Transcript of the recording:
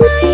last